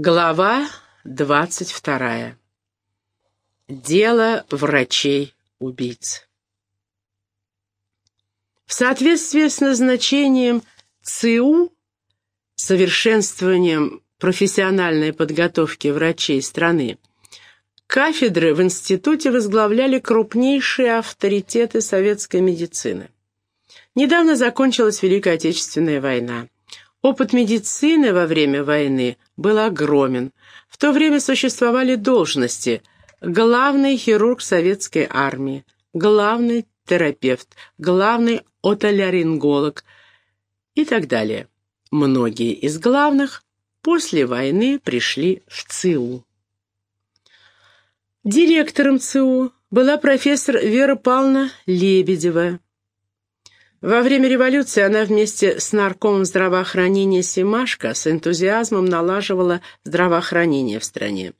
Глава двадцать вторая. Дело врачей-убийц. В соответствии с назначением ЦУ, совершенствованием профессиональной подготовки врачей страны, кафедры в институте возглавляли крупнейшие авторитеты советской медицины. Недавно закончилась Великая Отечественная война. Опыт медицины во время войны был огромен. В то время существовали должности главный хирург советской армии, главный терапевт, главный отоляринголог и так далее. Многие из главных после войны пришли в ЦИУ. Директором ЦИУ была профессор Вера Павловна Лебедева. Во время революции она вместе с наркомом здравоохранения Симашко с энтузиазмом налаживала здравоохранение в стране.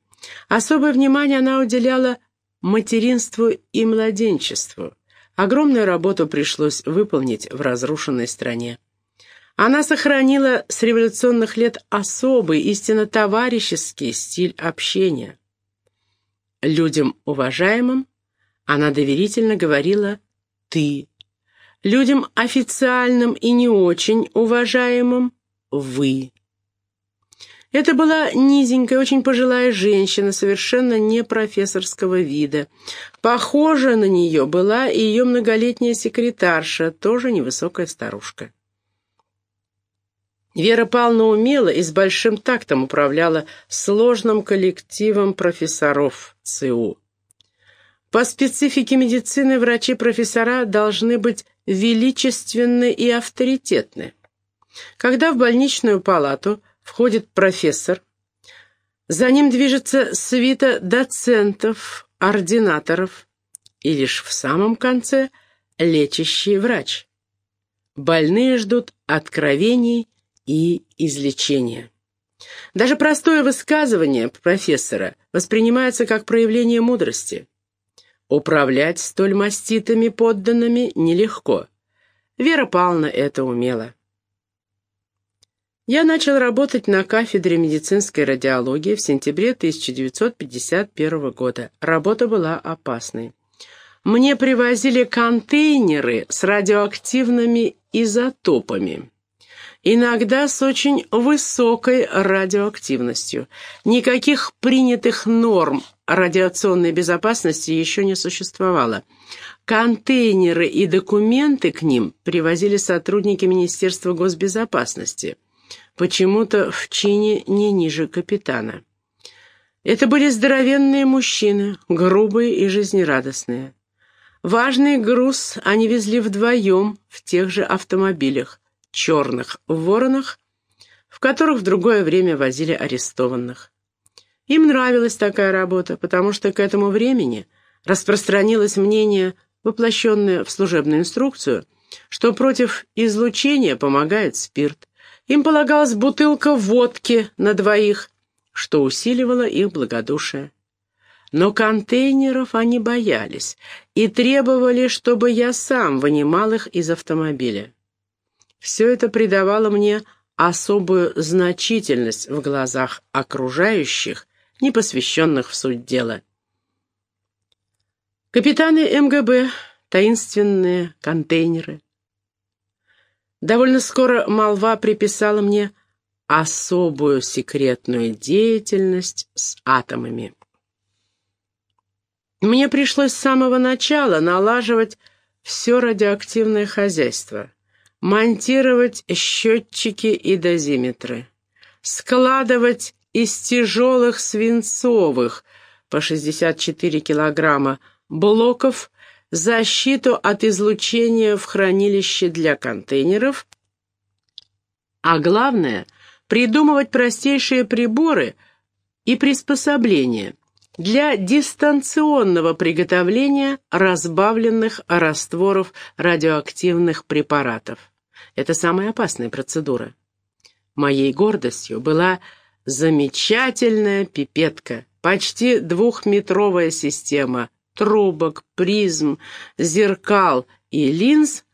Особое внимание она уделяла материнству и младенчеству. Огромную работу пришлось выполнить в разрушенной стране. Она сохранила с революционных лет особый, истинно товарищеский стиль общения. Людям уважаемым она доверительно говорила «ты», людям официальным и не очень уважаемым — вы. Это была низенькая, очень пожилая женщина, совершенно не профессорского вида. Похожа на нее была и ее многолетняя секретарша, тоже невысокая старушка. Вера Павловна умела и с большим тактом управляла сложным коллективом профессоров ЦУ. По специфике медицины врачи-профессора должны быть величественны и авторитетны. Когда в больничную палату входит профессор, за ним движется свита доцентов, ординаторов и лишь в самом конце лечащий врач. Больные ждут откровений и излечения. Даже простое высказывание профессора воспринимается как проявление мудрости. Управлять столь маститыми подданными нелегко. Вера Павловна это умела. Я начал работать на кафедре медицинской радиологии в сентябре 1951 года. Работа была опасной. Мне привозили контейнеры с радиоактивными изотопами. Иногда с очень высокой радиоактивностью. Никаких принятых норм радиационной безопасности еще не существовало. Контейнеры и документы к ним привозили сотрудники Министерства госбезопасности. Почему-то в чине не ниже капитана. Это были здоровенные мужчины, грубые и жизнерадостные. Важный груз они везли вдвоем в тех же автомобилях, черных воронах, в которых в другое время возили арестованных. Им нравилась такая работа, потому что к этому времени распространилось мнение, воплощенное в служебную инструкцию, что против излучения помогает спирт. Им полагалась бутылка водки на двоих, что усиливало их благодушие. Но контейнеров они боялись и требовали, чтобы я сам вынимал их из автомобиля. Все это придавало мне особую значительность в глазах окружающих не посвященных в суть дела. Капитаны МГБ, таинственные контейнеры. Довольно скоро молва приписала мне особую секретную деятельность с атомами. Мне пришлось с самого начала налаживать все радиоактивное хозяйство, монтировать счетчики и дозиметры, складывать из тяжелых свинцовых по 64 килограмма блоков защиту от излучения в хранилище для контейнеров, а главное – придумывать простейшие приборы и приспособления для дистанционного приготовления разбавленных растворов радиоактивных препаратов. Это самая опасная процедура. Моей гордостью была Замечательная пипетка, почти двухметровая система трубок, призм, зеркал и линз,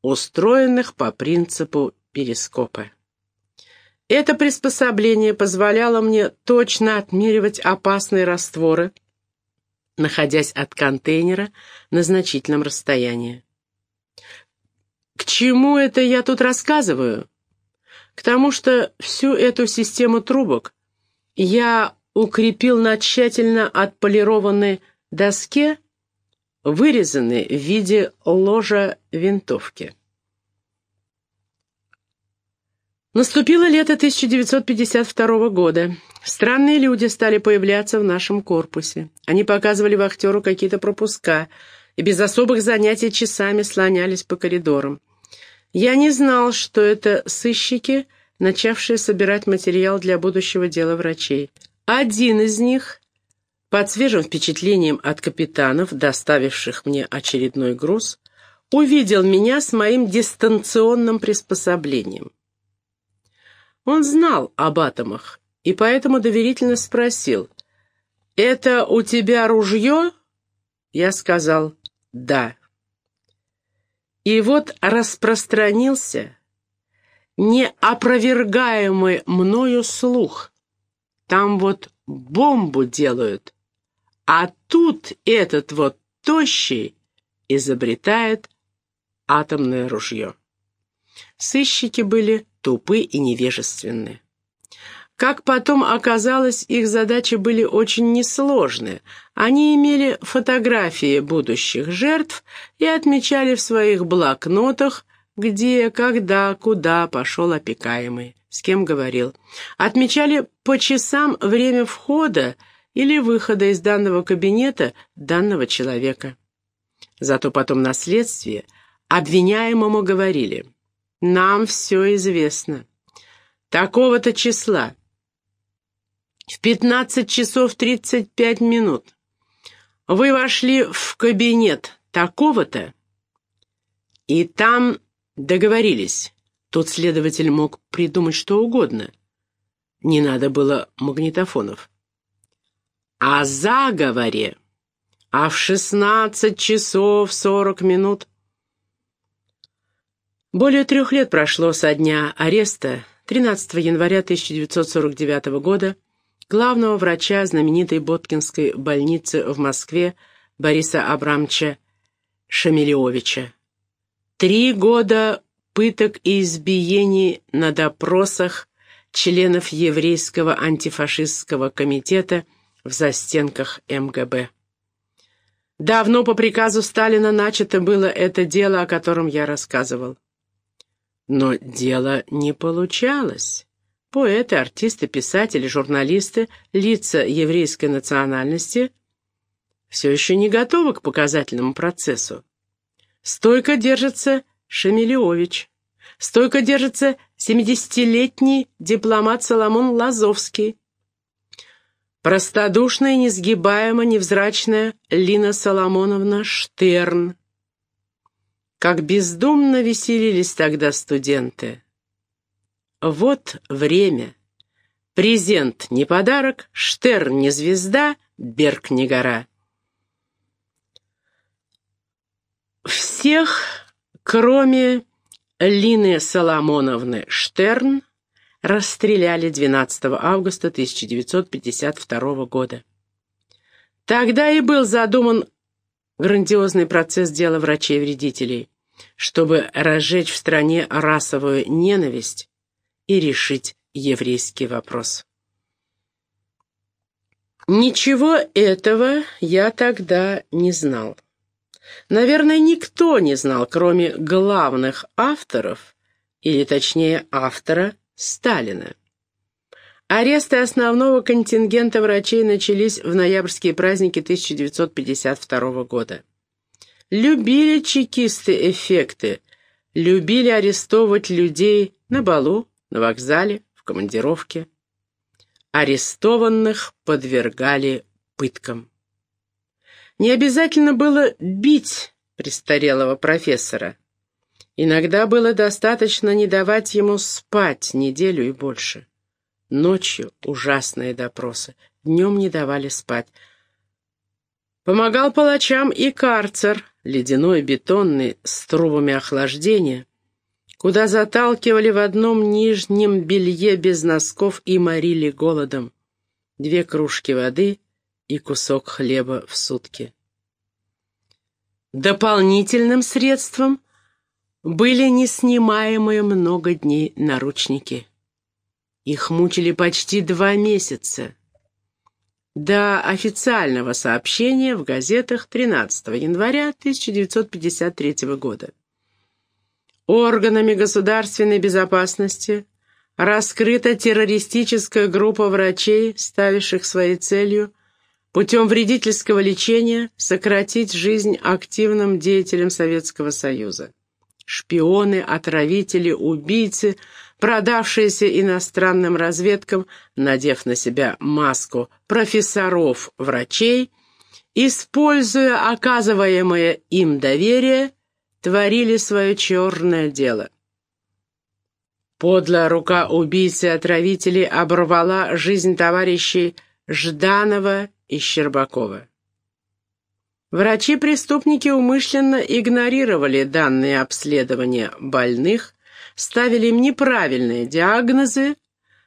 устроенных по принципу перископа. Это приспособление позволяло мне точно отмеривать опасные растворы, находясь от контейнера на значительном расстоянии. К чему это я тут рассказываю? К тому, что всю эту систему трубок я укрепил на тщательно отполированной доске, вырезанной в виде ложа винтовки. Наступило лето 1952 года. Странные люди стали появляться в нашем корпусе. Они показывали вахтеру какие-то пропуска и без особых занятий часами слонялись по коридорам. Я не знал, что это сыщики, начавшие собирать материал для будущего дела врачей. Один из них, под свежим впечатлением от капитанов, доставивших мне очередной груз, увидел меня с моим дистанционным приспособлением. Он знал об атомах и поэтому доверительно спросил, «Это у тебя ружье?» Я сказал, «Да». И вот распространился неопровергаемый мною слух. Там вот бомбу делают, а тут этот вот тощий изобретает атомное ружье. Сыщики были тупы и невежественны. Как потом оказалось, их задачи были очень несложны. Они имели фотографии будущих жертв и отмечали в своих блокнотах, где, когда, куда пошел опекаемый, с кем говорил. Отмечали по часам время входа или выхода из данного кабинета данного человека. Зато потом на следствии обвиняемому говорили – нам все известно. Такого-то числа. В 15 часов 35 минут. Вы вошли в кабинет такого-то, и там договорились. Тот следователь мог придумать что угодно. Не надо было магнитофонов. О заговоре. А в 16 часов 40 минут более трех лет прошло со дня ареста 13 января 1949 года главного врача знаменитой Боткинской больницы в Москве Бориса Абрамовича Шамилевича. Три года пыток и избиений на допросах членов еврейского антифашистского комитета в застенках МГБ. Давно по приказу Сталина начато было это дело, о котором я рассказывал. Но дело не получалось. Поэты, артисты, писатели, журналисты, лица еврейской национальности все еще не готовы к показательному процессу. Стойко держится Шемелевич. Стойко держится 70-летний дипломат Соломон Лазовский. Простодушная, несгибаемо невзрачная Лина Соломоновна Штерн. Как бездумно веселились тогда студенты. Вот время. Презент не подарок, Штерн не звезда, Берг не гора. Всех, кроме Лины Соломоновны Штерн, расстреляли 12 августа 1952 года. Тогда и был задуман грандиозный процесс дела врачей-вредителей, чтобы разжечь в стране расовую ненависть и решить еврейский вопрос. Ничего этого я тогда не знал. Наверное, никто не знал, кроме главных авторов, или точнее автора Сталина. Аресты основного контингента врачей начались в ноябрьские праздники 1952 года. Любили чекисты эффекты, любили арестовывать людей на балу, на вокзале, в командировке. Арестованных подвергали пыткам. Не обязательно было бить престарелого профессора. Иногда было достаточно не давать ему спать неделю и больше. Ночью ужасные допросы, днем не давали спать. Помогал палачам и карцер, ледяной, бетонный, с трубами охлаждения, куда заталкивали в одном нижнем белье без носков и морили голодом. Две кружки воды и кусок хлеба в сутки. Дополнительным средством были неснимаемые много дней наручники. Их мучили почти два месяца. До официального сообщения в газетах 13 января 1953 года. Органами государственной безопасности раскрыта террористическая группа врачей, ставивших своей целью путем вредительского лечения сократить жизнь активным деятелям Советского Союза. Шпионы, отравители, убийцы, продавшиеся иностранным разведкам, надев на себя маску профессоров-врачей, используя оказываемое им доверие, творили свое черное дело. Подлая рука убийцы-отравителей оборвала жизнь товарищей Жданова и Щербакова. Врачи-преступники умышленно игнорировали данные обследования больных, ставили им неправильные диагнозы,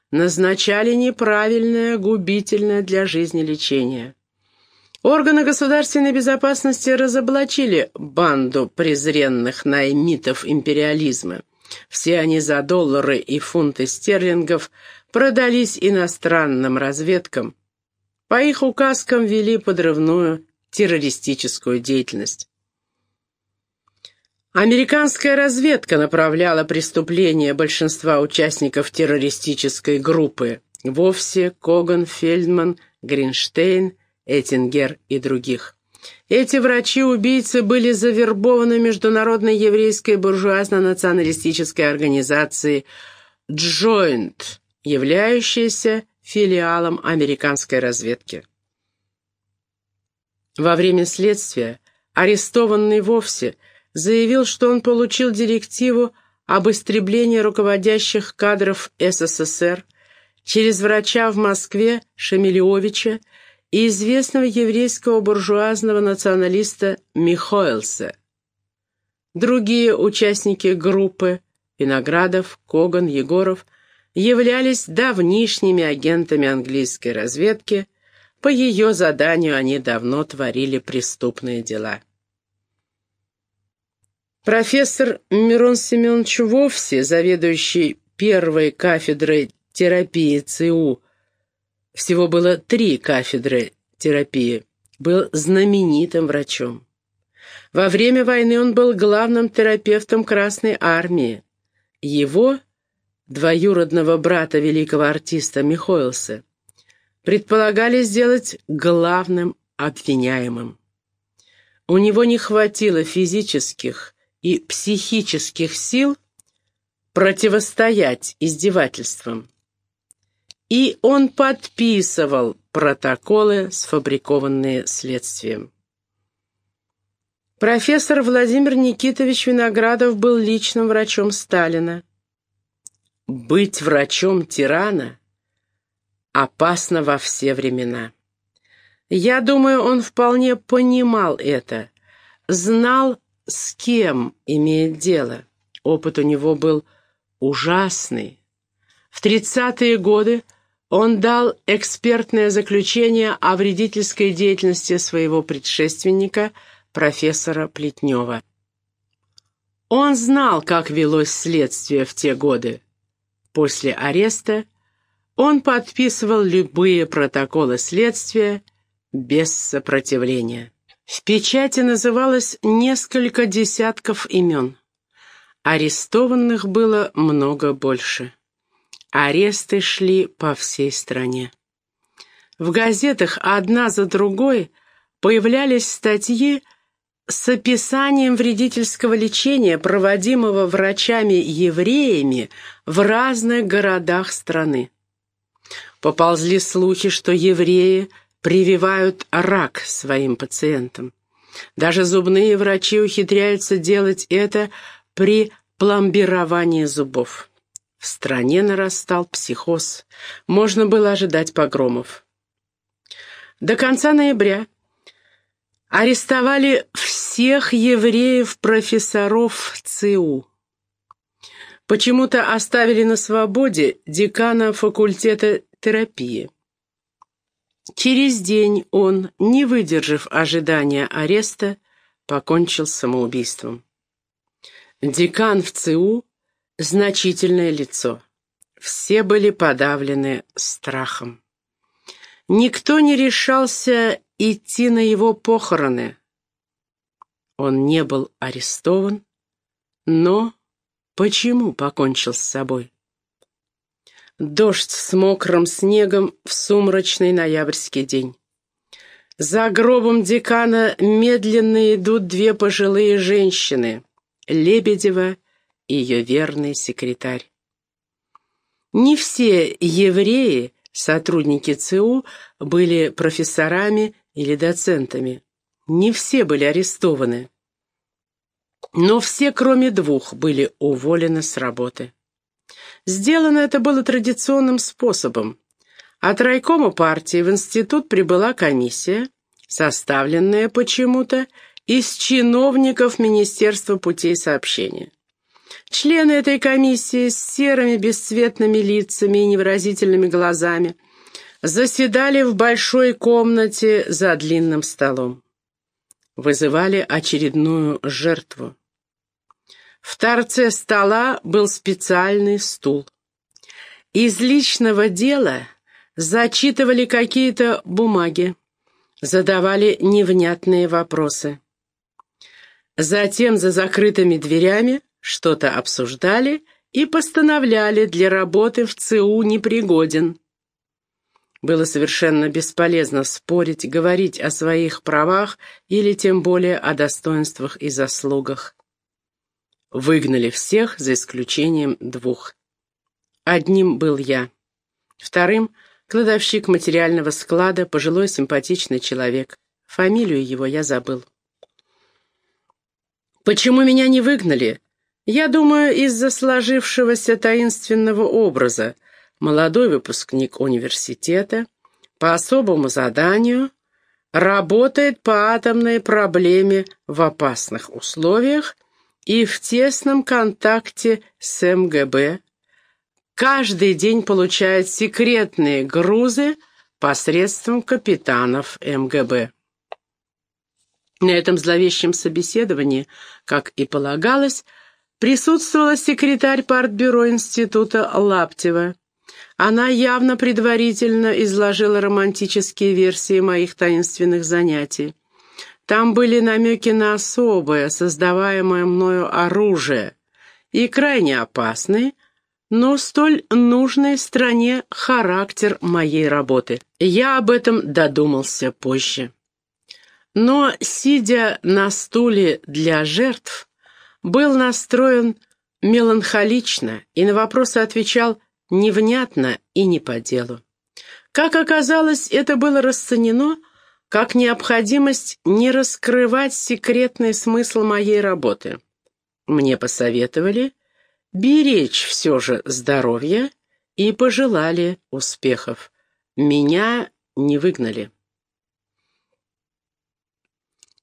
назначали неправильное, губительное для жизни лечение. Органы государственной безопасности разоблачили банду презренных наймитов империализма. Все они за доллары и фунты стерлингов продались иностранным разведкам. По их указкам вели подрывную террористическую деятельность. Американская разведка направляла преступления большинства участников террористической группы. Вовсе, Коган, Фельдман, Гринштейн, Эттингер и других. Эти врачи-убийцы были завербованы международной еврейской буржуазно-националистической организацией «Джойнт», являющейся филиалом американской разведки. Во время следствия арестованный вовсе заявил, что он получил директиву об истреблении руководящих кадров СССР через врача в Москве Шамилевича и известного еврейского буржуазного националиста Михоэлса. Другие участники группы Виноградов, Коган, Егоров являлись давнишними агентами английской разведки, по ее заданию они давно творили преступные дела. Профессор Мирон Семенович Вовсе, заведующий первой кафедрой терапии ЦУ всего было три кафедры терапии. Был знаменитым врачом. Во время войны он был главным терапевтом Красной Армии. Его, двоюродного брата великого артиста Михоэлса, предполагали сделать главным обвиняемым. У него не хватило физических и психических сил противостоять издевательствам и он подписывал протоколы, сфабрикованные следствием. Профессор Владимир Никитович Виноградов был личным врачом Сталина. Быть врачом тирана опасно во все времена. Я думаю, он вполне понимал это, знал, с кем имеет дело. Опыт у него был ужасный. В тридцатые годы он дал экспертное заключение о вредительской деятельности своего предшественника, профессора Плетнева. Он знал, как велось следствие в те годы. После ареста он подписывал любые протоколы следствия без сопротивления. В печати называлось несколько десятков имен. Арестованных было много больше. Аресты шли по всей стране. В газетах одна за другой появлялись статьи с описанием вредительского лечения, проводимого врачами-евреями в разных городах страны. Поползли слухи, что евреи прививают рак своим пациентам. Даже зубные врачи ухитряются делать это при пломбировании зубов. В стране нарастал психоз. Можно было ожидать погромов. До конца ноября арестовали всех евреев-профессоров ЦУ. почему-то оставили на свободе декана факультета терапии. Через день он, не выдержав ожидания ареста, покончил самоубийством. Декан в ЦУ — значительное лицо. Все были подавлены страхом. Никто не решался идти на его похороны. Он не был арестован, но почему покончил с собой? Дождь с мокрым снегом в сумрачный ноябрьский день. За гробом декана медленно идут две пожилые женщины — Лебедева ее верный секретарь. Не все евреи, сотрудники ЦУ, были профессорами или доцентами. Не все были арестованы. Но все, кроме двух, были уволены с работы. Сделано это было традиционным способом. От райкома партии в институт прибыла комиссия, составленная почему-то из чиновников Министерства путей сообщения. Члены этой комиссии с серыми бесцветными лицами и невыразительными глазами заседали в большой комнате за длинным столом. Вызывали очередную жертву. В торце стола был специальный стул. Из личного дела зачитывали какие-то бумаги, задавали невнятные вопросы. Затем за закрытыми дверями что-то обсуждали и постановляли для работы в ЦУ непригоден. Было совершенно бесполезно спорить, говорить о своих правах или тем более о достоинствах и заслугах. Выгнали всех, за исключением двух. Одним был я. Вторым — кладовщик материального склада, пожилой симпатичный человек. Фамилию его я забыл. Почему меня не выгнали? Я думаю, из-за сложившегося таинственного образа. Молодой выпускник университета по особому заданию работает по атомной проблеме в опасных условиях и в тесном контакте с МГБ, каждый день получает секретные грузы посредством капитанов МГБ. На этом зловещем собеседовании, как и полагалось, присутствовала секретарь партбюро института Лаптева. Она явно предварительно изложила романтические версии моих таинственных занятий. Там были намеки на особое, создаваемое мною оружие, и крайне опасный, но столь нужной стране характер моей работы. Я об этом додумался позже. Но, сидя на стуле для жертв, был настроен меланхолично и на вопросы отвечал невнятно и не по делу. Как оказалось, это было расценено как необходимость не раскрывать секретный смысл моей работы. Мне посоветовали беречь все же здоровье и пожелали успехов. Меня не выгнали.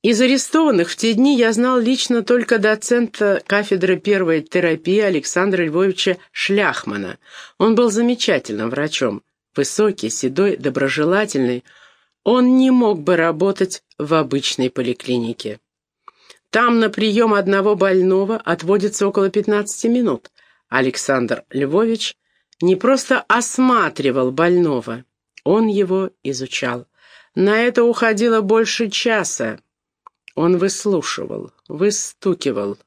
Из арестованных в те дни я знал лично только доцента кафедры первой терапии Александра Львовича Шляхмана. Он был замечательным врачом, высокий, седой, доброжелательный, он не мог бы работать в обычной поликлинике. Там на прием одного больного отводится около 15 минут. Александр Львович не просто осматривал больного, он его изучал. На это уходило больше часа. Он выслушивал, выстукивал,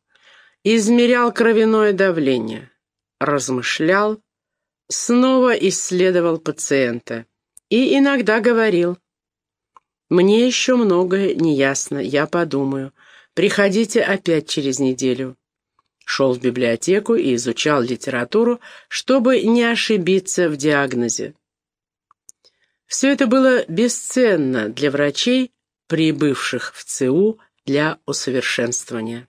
измерял кровяное давление, размышлял, снова исследовал пациента и иногда говорил мне еще многое не ясно, я подумаю. Приходите опять через неделю. Шел в библиотеку и изучал литературу, чтобы не ошибиться в диагнозе. Все это было бесценно для врачей, прибывших в ЦУ для усовершенствования.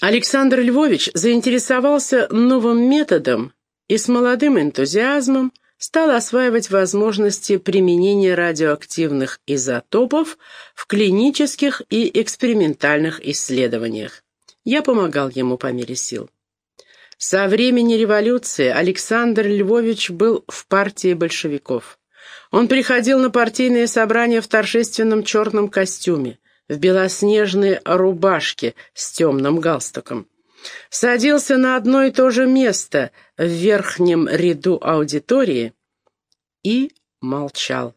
Александр Львович заинтересовался новым методом и с молодым энтузиазмом стал осваивать возможности применения радиоактивных изотопов в клинических и экспериментальных исследованиях. Я помогал ему по мере сил. Со времени революции Александр Львович был в партии большевиков. Он приходил на партийные собрания в торжественном черном костюме, в белоснежной рубашке с темным галстуком. Садился на одно и то же место в верхнем ряду аудитории и молчал.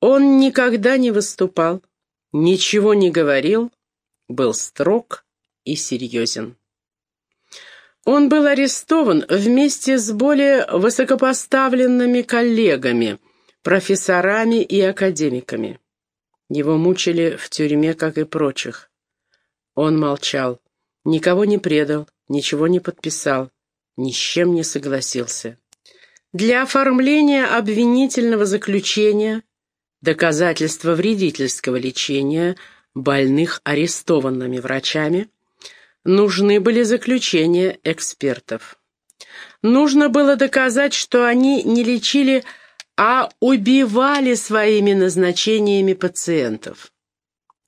Он никогда не выступал, ничего не говорил, был строг и серьезен. Он был арестован вместе с более высокопоставленными коллегами, профессорами и академиками. Его мучили в тюрьме, как и прочих. Он молчал, никого не предал, ничего не подписал, ни с чем не согласился. Для оформления обвинительного заключения, доказательства вредительского лечения больных арестованными врачами, нужны были заключения экспертов. Нужно было доказать, что они не лечили а убивали своими назначениями пациентов.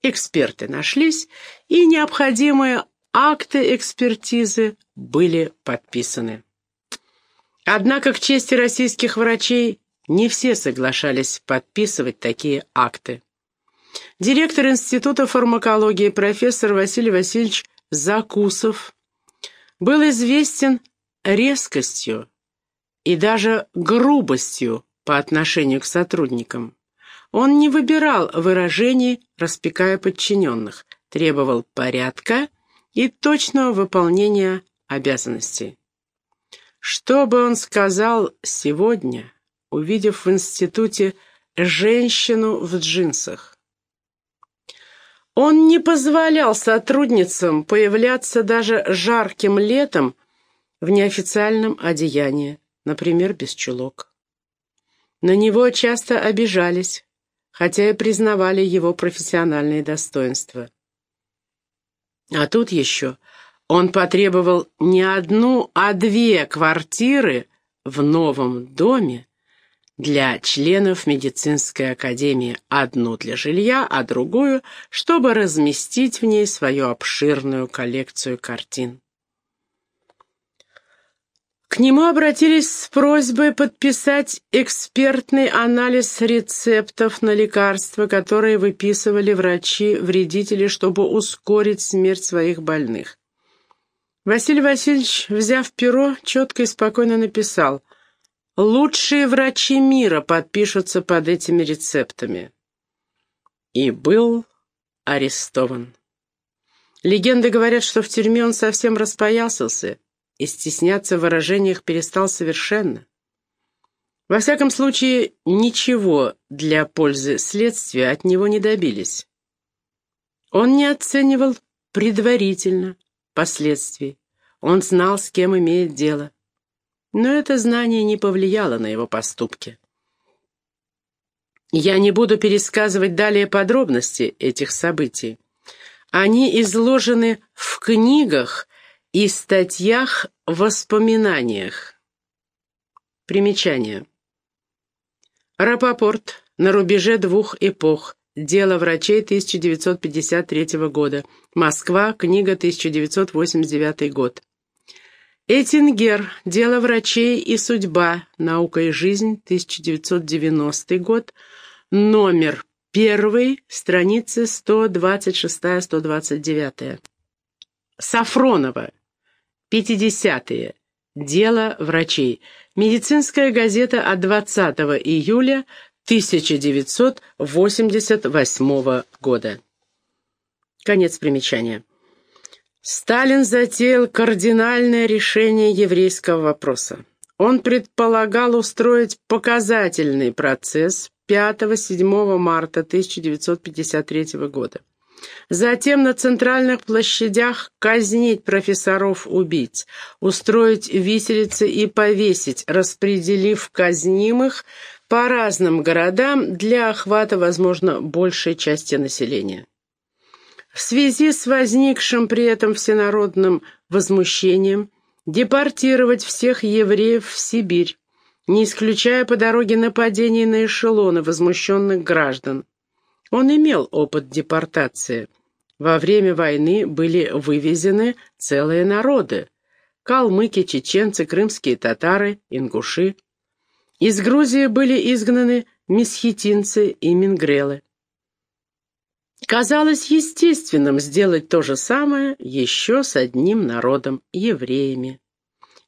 Эксперты нашлись, и необходимые акты экспертизы были подписаны. Однако, к чести российских врачей, не все соглашались подписывать такие акты. Директор Института фармакологии профессор Василий Васильевич Закусов был известен резкостью и даже грубостью по отношению к сотрудникам. Он не выбирал выражений, распекая подчиненных, требовал порядка и точного выполнения обязанностей. Что бы он сказал сегодня, увидев в институте женщину в джинсах? Он не позволял сотрудницам появляться даже жарким летом в неофициальном одеянии, например, без чулок. На него часто обижались, хотя и признавали его профессиональные достоинства. А тут еще он потребовал не одну, а две квартиры в новом доме для членов медицинской академии, одну для жилья, а другую, чтобы разместить в ней свою обширную коллекцию картин. К нему обратились с просьбой подписать экспертный анализ рецептов на лекарства, которые выписывали врачи-вредители, чтобы ускорить смерть своих больных. Василий Васильевич, взяв перо, четко и спокойно написал «Лучшие врачи мира подпишутся под этими рецептами». И был арестован. Легенды говорят, что в тюрьме он совсем распоясался и стесняться в выражениях перестал совершенно. Во всяком случае, ничего для пользы следствия от него не добились. Он не оценивал предварительно последствий. Он знал, с кем имеет дело. Но это знание не повлияло на его поступки. Я не буду пересказывать далее подробности этих событий. Они изложены в книгах и статьях воспоминаниях. Примечание. Рапопорт на рубеже двух эпох. Дело врачей 1953 года. Москва. Книга 1989 год. Этингер. Дело врачей и судьба. Наука и жизнь. 1990 год. Номер первый. Страницы 126-129. Сафронова. 50-е. Дело врачей. Медицинская газета от 20 июля 1988 года. Конец примечания. Сталин затеял кардинальное решение еврейского вопроса. Он предполагал устроить показательный процесс 5-7 марта 1953 года. Затем на центральных площадях казнить профессоров-убийц, устроить виселицы и повесить, распределив казнимых по разным городам для охвата, возможно, большей части населения. В связи с возникшим при этом всенародным возмущением депортировать всех евреев в Сибирь, не исключая по дороге нападений на эшелоны возмущенных граждан. Он имел опыт депортации. Во время войны были вывезены целые народы – калмыки, чеченцы, крымские татары, ингуши. Из Грузии были изгнаны месхетинцы и мингрелы. Казалось естественным сделать то же самое еще с одним народом – евреями.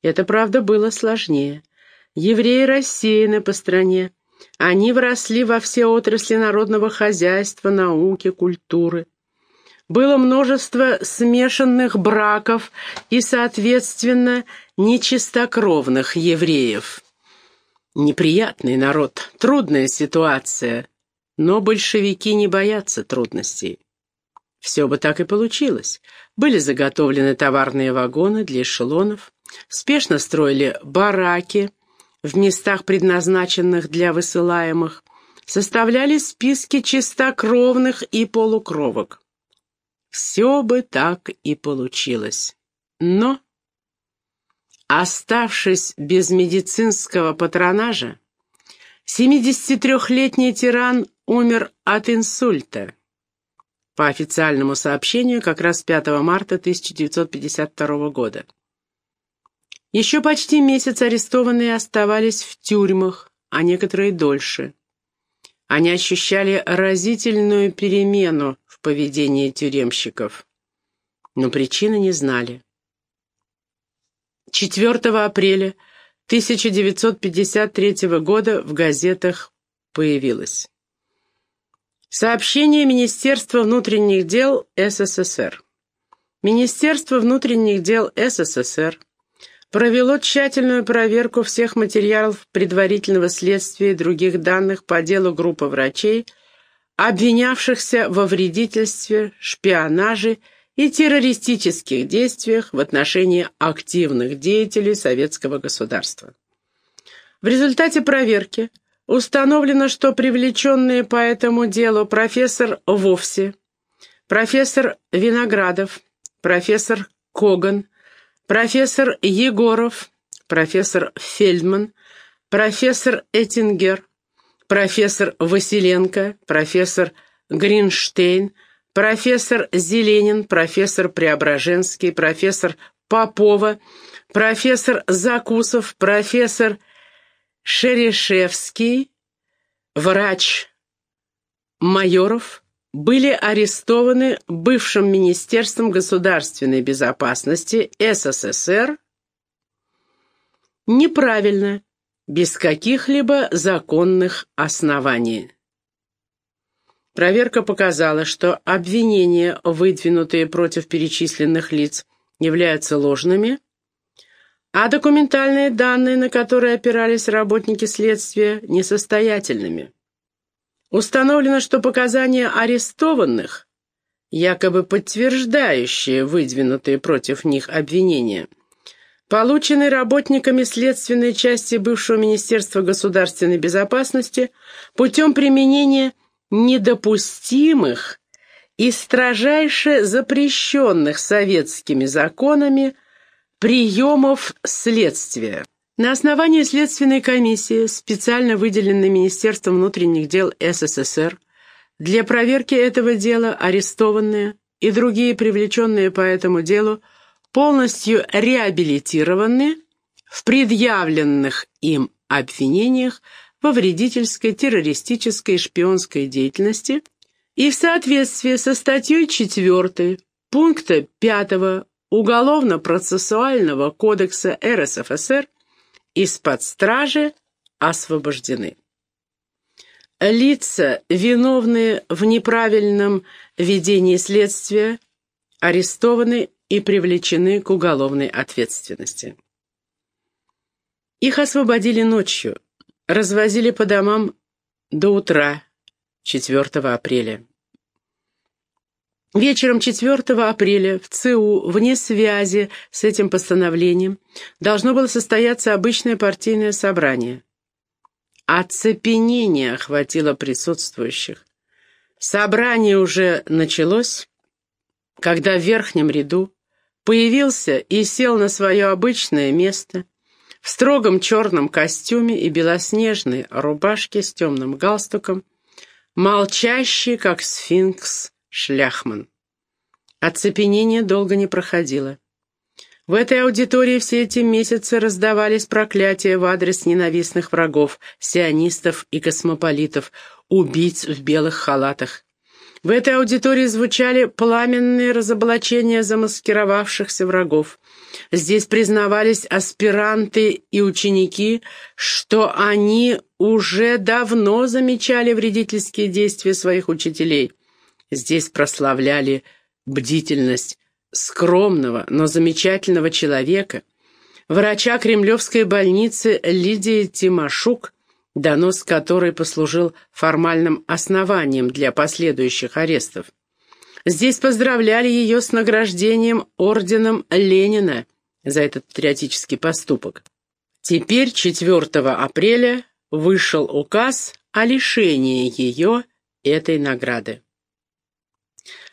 Это, правда, было сложнее. Евреи рассеяны по стране. Они вросли во все отрасли народного хозяйства, науки, культуры было множество смешанных браков и, соответственно, нечистокровных евреев. Неприятный народ, трудная ситуация, но большевики не боятся трудностей. Все бы так и получилось. Были заготовлены товарные вагоны для эшелонов, спешно строили бараки в местах, предназначенных для высылаемых, составляли списки чистокровных и полукровок. Все бы так и получилось. Но, оставшись без медицинского патронажа, 73-летний тиран умер от инсульта. По официальному сообщению, как раз 5 марта 1952 года. Еще почти месяц арестованные оставались в тюрьмах, а некоторые дольше. Они ощущали разительную перемену поведении тюремщиков. Но причины не знали. 4 апреля 1953 года в газетах появилось. Сообщение Министерства внутренних дел СССР. Министерство внутренних дел СССР провело тщательную проверку всех материалов предварительного следствия и других данных по делу группы врачей – обвинявшихся во вредительстве, шпионаже и террористических действиях в отношении активных деятелей советского государства. В результате проверки установлено, что привлеченные по этому делу профессор Вовсе, профессор Виноградов, профессор Коган, профессор Егоров, профессор Фельдман, профессор Эттингер, профессор Василенко, профессор Гринштейн, профессор Зеленин, профессор Преображенский, профессор Попова, профессор Закусов, профессор Шерешевский, врач Майоров были арестованы бывшим Министерством государственной безопасности СССР неправильно без каких-либо законных оснований. Проверка показала, что обвинения, выдвинутые против перечисленных лиц, являются ложными, а документальные данные, на которые опирались работники следствия, несостоятельными. Установлено, что показания арестованных, якобы подтверждающие выдвинутые против них обвинения – полученный работниками следственной части бывшего Министерства государственной безопасности путем применения недопустимых и строжайше запрещенных советскими законами приемов следствия. На основании следственной комиссии, специально выделенной Министерством внутренних дел СССР, для проверки этого дела арестованные и другие привлеченные по этому делу полностью реабилитированы в предъявленных им обвинениях во вредительской, террористической шпионской деятельности и в соответствии со статьей 4 пункта 5 Уголовно-процессуального кодекса РСФСР из-под стражи освобождены. Лица, виновные в неправильном ведении следствия, арестованы и привлечены к уголовной ответственности. Их освободили ночью, развозили по домам до утра 4 апреля. Вечером 4 апреля в ЦУ, вне связи с этим постановлением, должно было состояться обычное партийное собрание. Оцепенение охватило присутствующих. Собрание уже началось, когда в верхнем ряду появился и сел на свое обычное место в строгом черном костюме и белоснежной рубашке с темным галстуком, молчащий, как сфинкс, шляхман. Оцепенение долго не проходило. В этой аудитории все эти месяцы раздавались проклятия в адрес ненавистных врагов, сионистов и космополитов, убийц в белых халатах. В этой аудитории звучали пламенные разоблачения замаскировавшихся врагов. Здесь признавались аспиранты и ученики, что они уже давно замечали вредительские действия своих учителей. Здесь прославляли бдительность скромного, но замечательного человека, врача Кремлевской больницы Лидии Тимошук, донос которой послужил формальным основанием для последующих арестов. Здесь поздравляли ее с награждением орденом Ленина за этот патриотический поступок. Теперь, 4 апреля, вышел указ о лишении ее этой награды.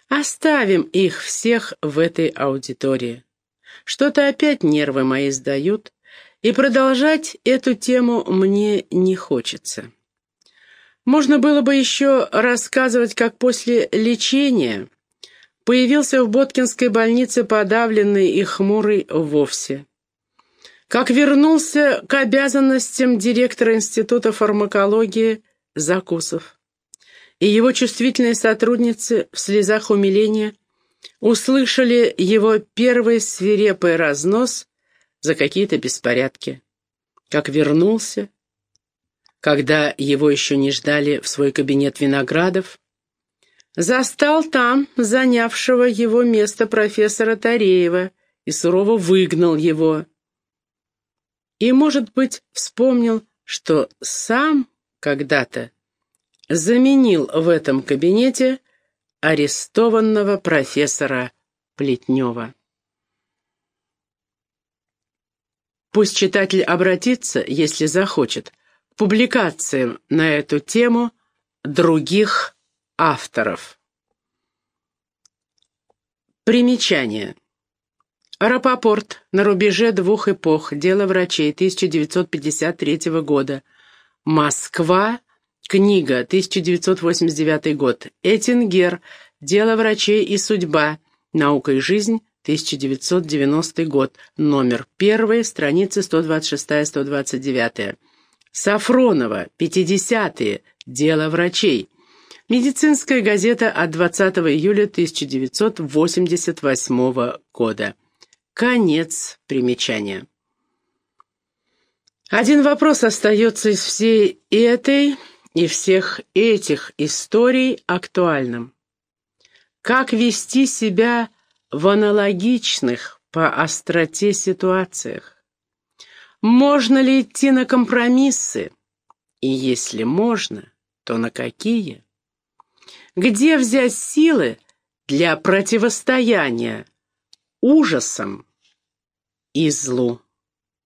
Оставим их всех в этой аудитории. Что-то опять нервы мои сдают, и продолжать эту тему мне не хочется. Можно было бы еще рассказывать, как после лечения появился в Боткинской больнице подавленный и хмурый вовсе. Как вернулся к обязанностям директора Института фармакологии Закусов и его чувствительные сотрудницы в слезах умиления услышали его первый свирепый разнос за какие-то беспорядки. Как вернулся, когда его еще не ждали в свой кабинет Виноградов, застал там занявшего его место профессора Тареева и сурово выгнал его. И, может быть, вспомнил, что сам когда-то заменил в этом кабинете арестованного профессора Плетнева. Пусть читатель обратится, если захочет, к публикациям на эту тему других авторов. Примечание. Рапопорт на рубеже двух эпох. Дело врачей 1953 года. Москва. Книга, 1989 год. Этингер. Дело врачей и судьба. Наука и жизнь. 1990 год. Номер 1, страницы 126-129. Сафронова. 50-е. Дело врачей. Медицинская газета от 20 июля 1988 года. Конец примечания. Один вопрос остается из всей этой и всех этих историй актуальным. Как вести себя в аналогичных по остроте ситуациях? Можно ли идти на компромиссы? И если можно, то на какие? Где взять силы для противостояния ужасам и злу?